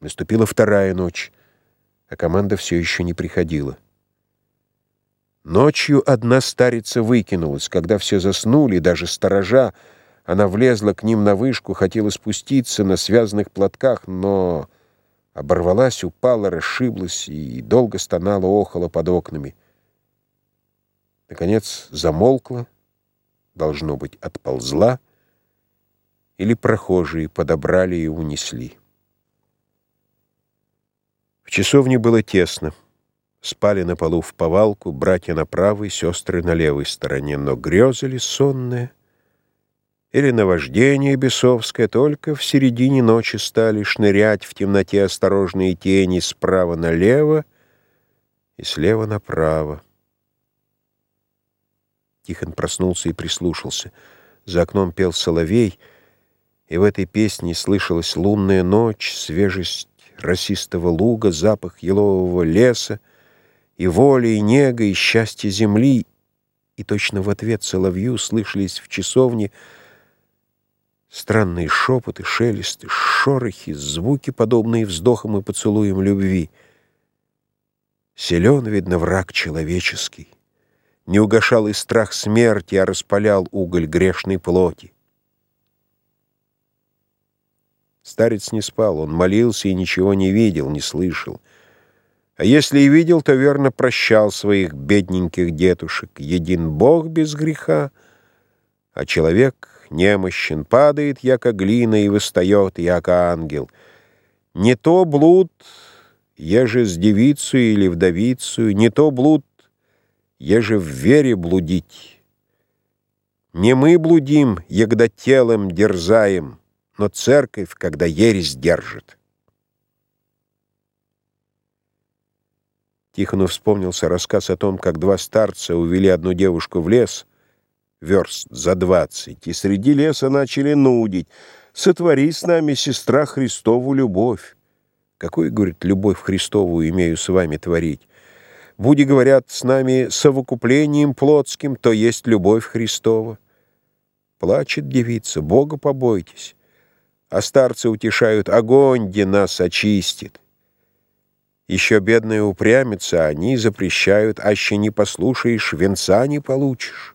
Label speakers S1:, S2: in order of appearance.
S1: Наступила вторая ночь, а команда все еще не приходила. Ночью одна старица выкинулась. Когда все заснули, даже сторожа, она влезла к ним на вышку, хотела спуститься на связанных платках, но оборвалась, упала, расшиблась и долго стонала, охала под окнами. Наконец замолкла, должно быть, отползла, или прохожие подобрали и унесли. В часовне было тесно. Спали на полу в повалку, братья на правой, сестры на левой стороне, но грезы ли сонные или наваждение бесовское только в середине ночи стали шнырять в темноте осторожные тени справа налево и слева направо. Тихон проснулся и прислушался. За окном пел соловей, и в этой песне слышалась лунная ночь, свежесть росистого луга, запах елового леса, и воля, и нега, и счастье земли. И точно в ответ соловью слышались в часовне странные шепоты, шелесты, шорохи, звуки, подобные вздохам и поцелуям любви. Силен, видно, враг человеческий. Не угошал и страх смерти, а распалял уголь грешной плоти. Старец не спал, он молился и ничего не видел, не слышал. А если и видел, то верно прощал своих бедненьких детушек. Един Бог без греха, а человек немощен, падает, яко глина, и выстает, яко ангел. Не то блуд, еже с девицу или вдовицу, не то блуд, еже в вере блудить. Не мы блудим, егда телом дерзаем, но церковь, когда ересь держит. Тихону вспомнился рассказ о том, как два старца увели одну девушку в лес, верст за двадцать, и среди леса начали нудить. «Сотвори с нами, сестра, Христову любовь». Какую, говорит, любовь Христову имею с вами творить? Буди, говорят, с нами совокуплением плотским, то есть любовь Христова. Плачет девица, Бога побойтесь. А старцы утешают, огонь, где нас очистит. Еще бедная упрямится, они запрещают, аще не послушаешь, венца не получишь.